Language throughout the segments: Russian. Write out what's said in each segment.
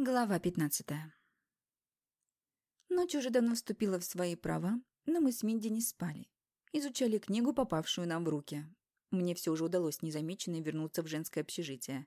Глава 15 Ночь уже давно вступила в свои права, но мы с Минди не спали. Изучали книгу, попавшую нам в руки. Мне все уже удалось незамеченно вернуться в женское общежитие.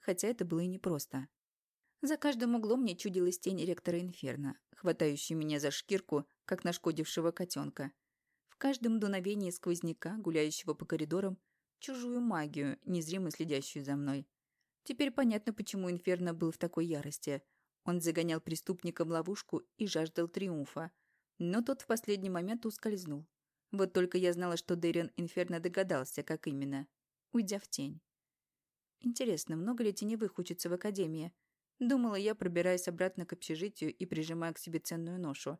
Хотя это было и непросто. За каждым углом мне чудилась тень ректора Инферно, хватающая меня за шкирку, как нашкодившего котенка. В каждом дуновении сквозняка, гуляющего по коридорам, чужую магию, незримо следящую за мной. Теперь понятно, почему Инферно был в такой ярости. Он загонял преступника в ловушку и жаждал триумфа. Но тот в последний момент ускользнул. Вот только я знала, что Дэриан Инферно догадался, как именно. Уйдя в тень. Интересно, много ли теневых учатся в академии? Думала я, пробираясь обратно к общежитию и прижимая к себе ценную ношу.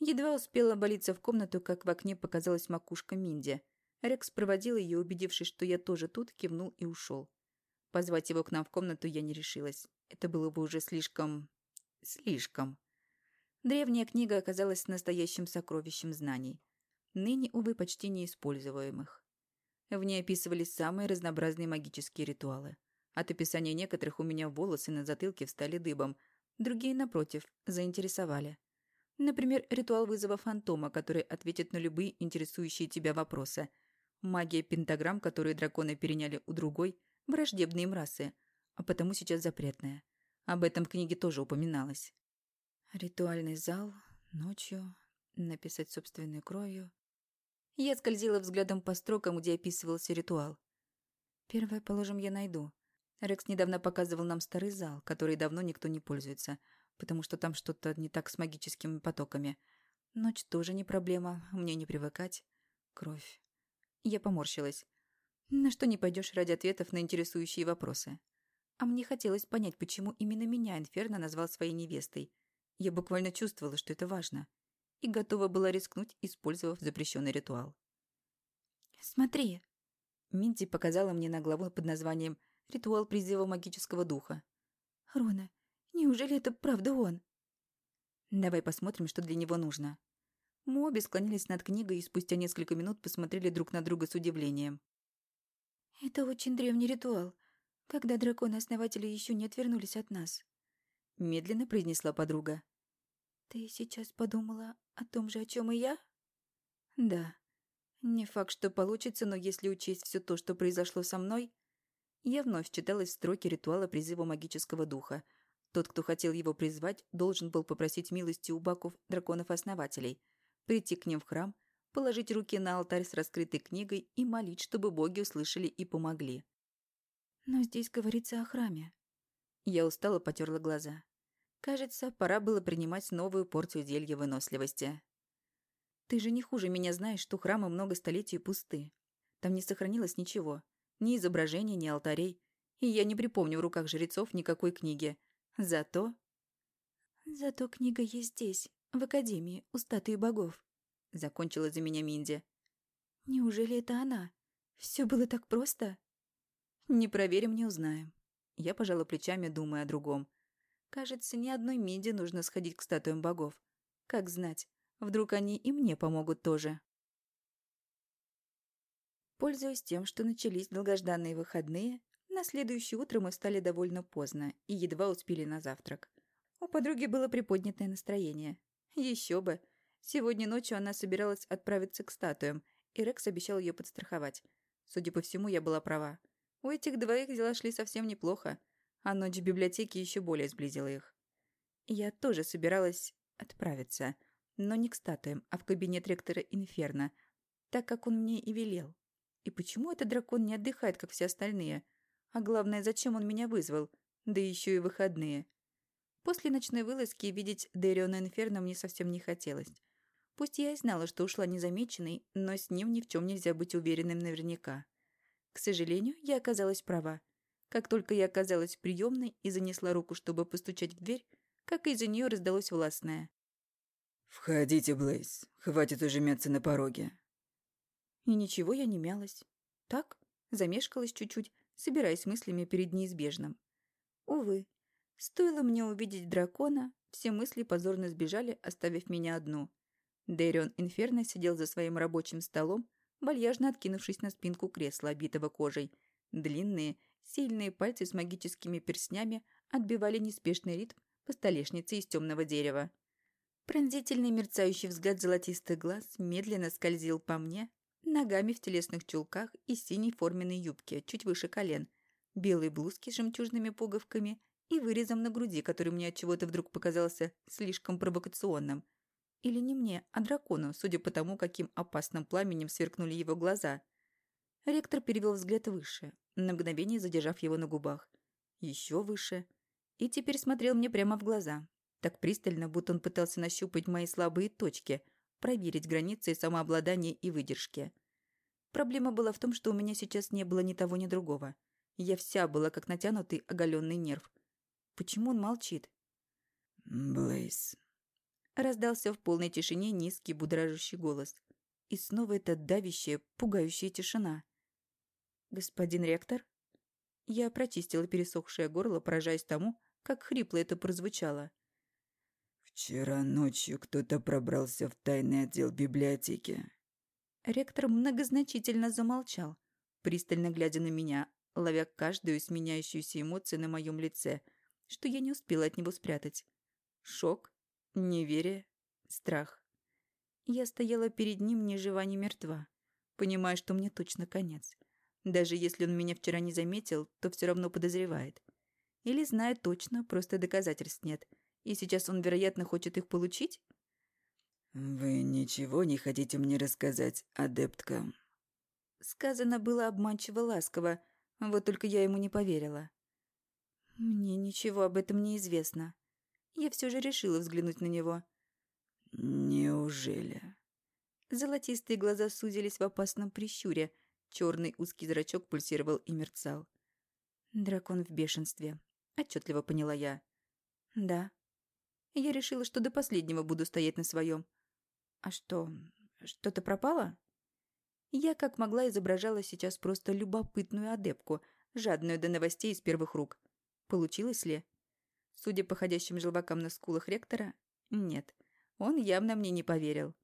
Едва успела болиться в комнату, как в окне показалась макушка Минди. Рекс проводил ее, убедившись, что я тоже тут, кивнул и ушел. Позвать его к нам в комнату я не решилась. Это было бы уже слишком... слишком. Древняя книга оказалась настоящим сокровищем знаний. Ныне, увы, почти неиспользуемых. В ней описывались самые разнообразные магические ритуалы. От описания некоторых у меня волосы на затылке встали дыбом, другие, напротив, заинтересовали. Например, ритуал вызова фантома, который ответит на любые интересующие тебя вопросы. Магия пентаграмм, которые драконы переняли у другой – враждебные им расы, а потому сейчас запретная. Об этом в книге тоже упоминалось. Ритуальный зал, ночью, написать собственной кровью. Я скользила взглядом по строкам, где описывался ритуал. Первое, положим, я найду. Рекс недавно показывал нам старый зал, который давно никто не пользуется, потому что там что-то не так с магическими потоками. Ночь тоже не проблема, мне не привыкать. Кровь. Я поморщилась. На что не пойдешь ради ответов на интересующие вопросы. А мне хотелось понять, почему именно меня Инферно назвал своей невестой. Я буквально чувствовала, что это важно. И готова была рискнуть, использовав запрещенный ритуал. «Смотри!» Минти показала мне на главу под названием «Ритуал призыва магического духа». «Рона, неужели это правда он?» «Давай посмотрим, что для него нужно». Мы обе склонились над книгой и спустя несколько минут посмотрели друг на друга с удивлением. «Это очень древний ритуал, когда драконы-основатели еще не отвернулись от нас», — медленно произнесла подруга. «Ты сейчас подумала о том же, о чем и я?» «Да. Не факт, что получится, но если учесть все то, что произошло со мной...» Я вновь читалась в строке ритуала призыва магического духа. Тот, кто хотел его призвать, должен был попросить милости у баков драконов-основателей, прийти к ним в храм — положить руки на алтарь с раскрытой книгой и молить, чтобы боги услышали и помогли. Но здесь говорится о храме. Я устало потерла глаза. Кажется, пора было принимать новую порцию зелья выносливости. Ты же не хуже меня знаешь, что храмы много столетий пусты. Там не сохранилось ничего. Ни изображений, ни алтарей. И я не припомню в руках жрецов никакой книги. Зато... Зато книга есть здесь, в Академии, у статуи богов. — закончила за меня Минди. «Неужели это она? Все было так просто?» «Не проверим, не узнаем». Я пожала плечами, думая о другом. «Кажется, ни одной Минди нужно сходить к статуям богов. Как знать, вдруг они и мне помогут тоже». Пользуясь тем, что начались долгожданные выходные, на следующее утро мы встали довольно поздно и едва успели на завтрак. У подруги было приподнятое настроение. Еще бы, Сегодня ночью она собиралась отправиться к статуям, и Рекс обещал ее подстраховать. Судя по всему, я была права. У этих двоих дела шли совсем неплохо, а ночь в библиотеке еще более сблизила их. Я тоже собиралась отправиться, но не к статуям, а в кабинет ректора Инферно, так как он мне и велел. И почему этот дракон не отдыхает, как все остальные? А главное, зачем он меня вызвал? Да еще и выходные. После ночной вылазки видеть Дэриона Инферно мне совсем не хотелось. Пусть я и знала, что ушла незамеченной, но с ним ни в чем нельзя быть уверенным наверняка. К сожалению, я оказалась права. Как только я оказалась в приемной и занесла руку, чтобы постучать в дверь, как из-за нее раздалось властное. «Входите, Блейз. Хватит уже мяться на пороге». И ничего я не мялась. Так, замешкалась чуть-чуть, собираясь мыслями перед неизбежным. Увы, стоило мне увидеть дракона, все мысли позорно сбежали, оставив меня одну. Дэрион Инферно сидел за своим рабочим столом, вальяжно откинувшись на спинку кресла, обитого кожей. Длинные, сильные пальцы с магическими перстнями отбивали неспешный ритм по столешнице из темного дерева. Пронзительный мерцающий взгляд золотистых глаз медленно скользил по мне, ногами в телесных чулках и синей форменной юбке, чуть выше колен, белой блузки с жемчужными пуговками и вырезом на груди, который мне от чего-то вдруг показался слишком провокационным. Или не мне, а дракону, судя по тому, каким опасным пламенем сверкнули его глаза. Ректор перевел взгляд выше, на мгновение задержав его на губах. Еще выше. И теперь смотрел мне прямо в глаза. Так пристально, будто он пытался нащупать мои слабые точки, проверить границы самообладания и выдержки. Проблема была в том, что у меня сейчас не было ни того, ни другого. Я вся была как натянутый оголенный нерв. Почему он молчит? «Блейз». Раздался в полной тишине низкий будоражащий голос. И снова эта давящая, пугающая тишина. «Господин ректор?» Я прочистила пересохшее горло, поражаясь тому, как хрипло это прозвучало. «Вчера ночью кто-то пробрался в тайный отдел библиотеки». Ректор многозначительно замолчал, пристально глядя на меня, ловя каждую сменяющуюся эмоцию на моем лице – что я не успела от него спрятать. Шок, неверие, страх. Я стояла перед ним ни жива, ни мертва, понимая, что мне точно конец. Даже если он меня вчера не заметил, то все равно подозревает. Или знает точно, просто доказательств нет. И сейчас он, вероятно, хочет их получить? «Вы ничего не хотите мне рассказать, адептка?» Сказано было обманчиво ласково, вот только я ему не поверила. Мне ничего об этом не известно. Я все же решила взглянуть на него. Неужели? Золотистые глаза сузились в опасном прищуре. Черный узкий зрачок пульсировал и мерцал. Дракон в бешенстве. Отчетливо поняла я. Да. Я решила, что до последнего буду стоять на своем. А что, что-то пропало? Я как могла изображала сейчас просто любопытную адепку, жадную до новостей из первых рук. Получилось ли? Судя по ходящим желвакам на скулах ректора, нет. Он явно мне не поверил.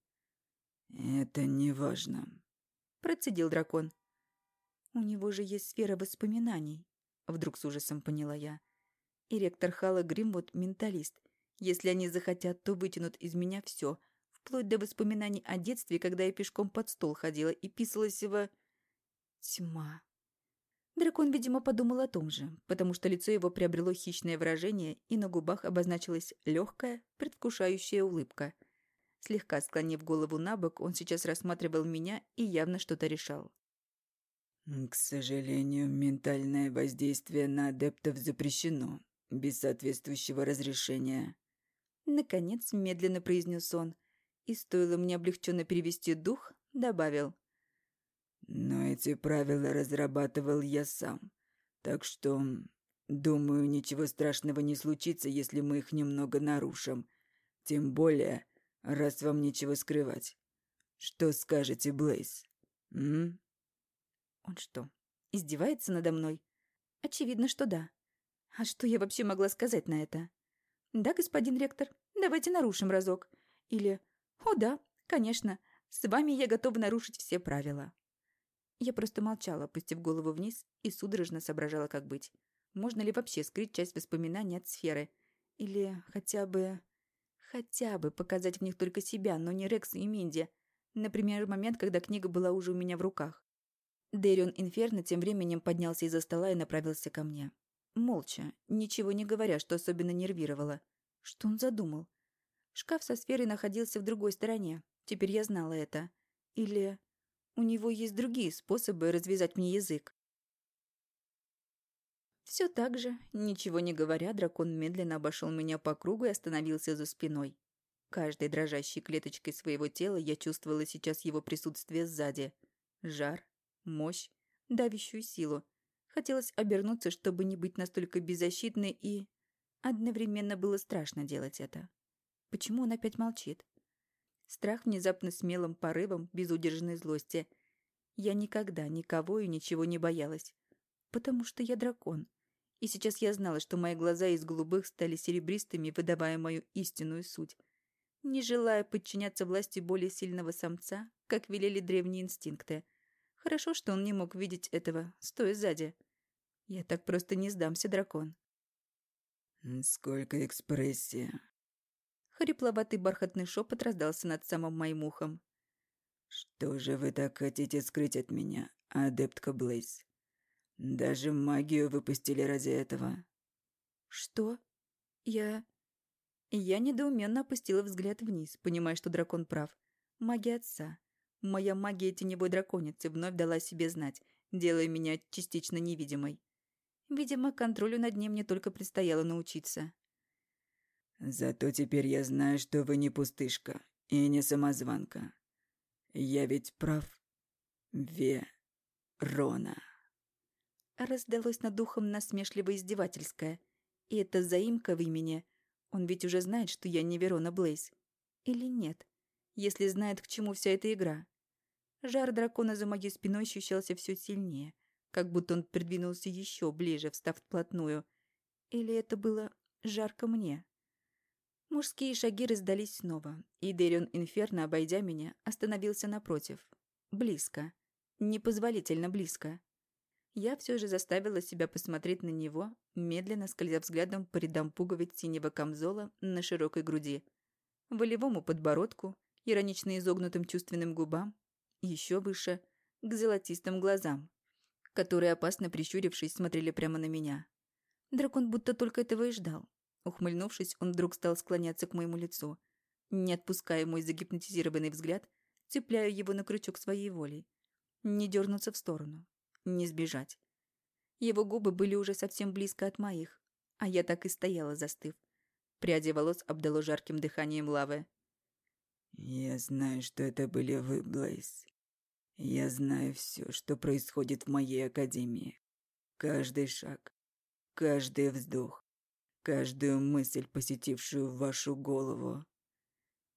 «Это не важно», — процедил дракон. «У него же есть сфера воспоминаний», — вдруг с ужасом поняла я. «И ректор Хала Гримвуд — менталист. Если они захотят, то вытянут из меня все, вплоть до воспоминаний о детстве, когда я пешком под стол ходила и писалась в... Тьма. Дракон, видимо, подумал о том же, потому что лицо его приобрело хищное выражение, и на губах обозначилась легкая, предвкушающая улыбка. Слегка склонив голову на бок, он сейчас рассматривал меня и явно что-то решал. «К сожалению, ментальное воздействие на адептов запрещено, без соответствующего разрешения». Наконец, медленно произнес он, и стоило мне облегченно перевести дух, добавил. Но эти правила разрабатывал я сам. Так что, думаю, ничего страшного не случится, если мы их немного нарушим. Тем более, раз вам нечего скрывать. Что скажете, Блейз? М? Он что, издевается надо мной? Очевидно, что да. А что я вообще могла сказать на это? Да, господин ректор, давайте нарушим разок. Или, о да, конечно, с вами я готова нарушить все правила. Я просто молчала, опустив голову вниз и судорожно соображала, как быть. Можно ли вообще скрыть часть воспоминаний от сферы? Или хотя бы... Хотя бы показать в них только себя, но не Рекс и Минди. Например, момент, когда книга была уже у меня в руках. Дэрион Инферно тем временем поднялся из-за стола и направился ко мне. Молча, ничего не говоря, что особенно нервировало. Что он задумал? Шкаф со сферой находился в другой стороне. Теперь я знала это. Или... У него есть другие способы развязать мне язык. Все так же, ничего не говоря, дракон медленно обошел меня по кругу и остановился за спиной. Каждой дрожащей клеточкой своего тела я чувствовала сейчас его присутствие сзади. Жар, мощь, давящую силу. Хотелось обернуться, чтобы не быть настолько беззащитной, и... Одновременно было страшно делать это. Почему он опять молчит? Страх внезапно смелым порывом безудержной злости. Я никогда никого и ничего не боялась. Потому что я дракон. И сейчас я знала, что мои глаза из голубых стали серебристыми, выдавая мою истинную суть. Не желая подчиняться власти более сильного самца, как велели древние инстинкты. Хорошо, что он не мог видеть этого, стоя сзади. Я так просто не сдамся, дракон. Сколько экспрессии. Хрипловатый бархатный шепот раздался над самым моим ухом. Что же вы так хотите скрыть от меня, адептка Блейз? Даже магию выпустили ради этого. Что? Я... Я недоуменно опустила взгляд вниз, понимая, что дракон прав. Магия отца. Моя магия теневой драконицы вновь дала себе знать, делая меня частично невидимой. Видимо, контролю над ним мне только предстояло научиться. «Зато теперь я знаю, что вы не пустышка и не самозванка. Я ведь прав, Верона». Раздалось над духом насмешливо-издевательское. И это заимка в имени. Он ведь уже знает, что я не Верона Блейз. Или нет? Если знает, к чему вся эта игра. Жар дракона за моей спиной ощущался все сильнее как будто он придвинулся еще ближе, встав вплотную. Или это было жарко мне? Мужские шаги раздались снова, и Дерион Инферно, обойдя меня, остановился напротив. Близко. Непозволительно близко. Я все же заставила себя посмотреть на него, медленно скользя взглядом по рядам пуговиц синего камзола на широкой груди, волевому подбородку, иронично изогнутым чувственным губам, еще выше, к золотистым глазам которые, опасно прищурившись, смотрели прямо на меня. Дракон будто только этого и ждал. Ухмыльнувшись, он вдруг стал склоняться к моему лицу. Не отпуская мой загипнотизированный взгляд, цепляю его на крючок своей волей. Не дернуться в сторону. Не сбежать. Его губы были уже совсем близко от моих, а я так и стояла, застыв. Пряди волос обдало жарким дыханием лавы. «Я знаю, что это были вы, Блейз. Я знаю все, что происходит в моей академии. Каждый шаг, каждый вздох, каждую мысль, посетившую вашу голову.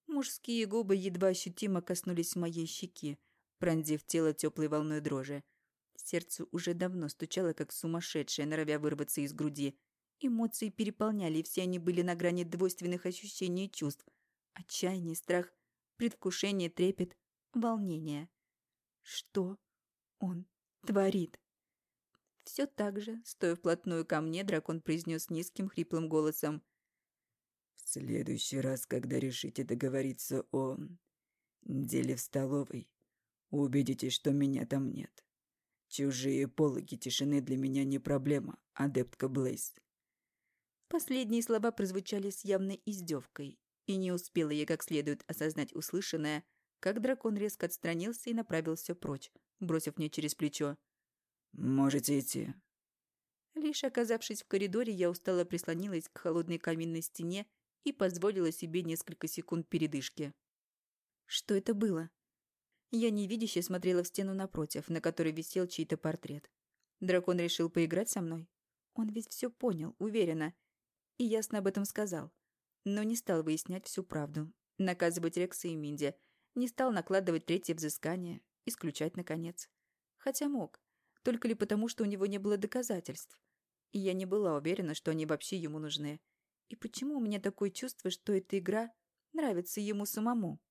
Мужские губы едва ощутимо коснулись моей щеки, пронзив тело теплой волной дрожи. Сердце уже давно стучало, как сумасшедшее, норовя вырваться из груди. Эмоции переполняли, и все они были на грани двойственных ощущений и чувств. Отчаяние, страх, предвкушение, трепет, волнение. Что он творит? Все так же, стоя вплотную ко мне, дракон произнес низким хриплым голосом. «В следующий раз, когда решите договориться о деле в столовой, убедитесь, что меня там нет. Чужие пологи тишины для меня не проблема, адептка Блейз». Последние слова прозвучали с явной издевкой, и не успела я как следует осознать услышанное, как дракон резко отстранился и направился прочь, бросив мне через плечо. «Можете идти». Лишь оказавшись в коридоре, я устало прислонилась к холодной каминной стене и позволила себе несколько секунд передышки. Что это было? Я невидяще смотрела в стену напротив, на которой висел чей-то портрет. Дракон решил поиграть со мной? Он ведь все понял, уверенно. И ясно об этом сказал. Но не стал выяснять всю правду. Наказывать Рекса и Минди – не стал накладывать третье взыскание, исключать, наконец. Хотя мог. Только ли потому, что у него не было доказательств. И я не была уверена, что они вообще ему нужны. И почему у меня такое чувство, что эта игра нравится ему самому?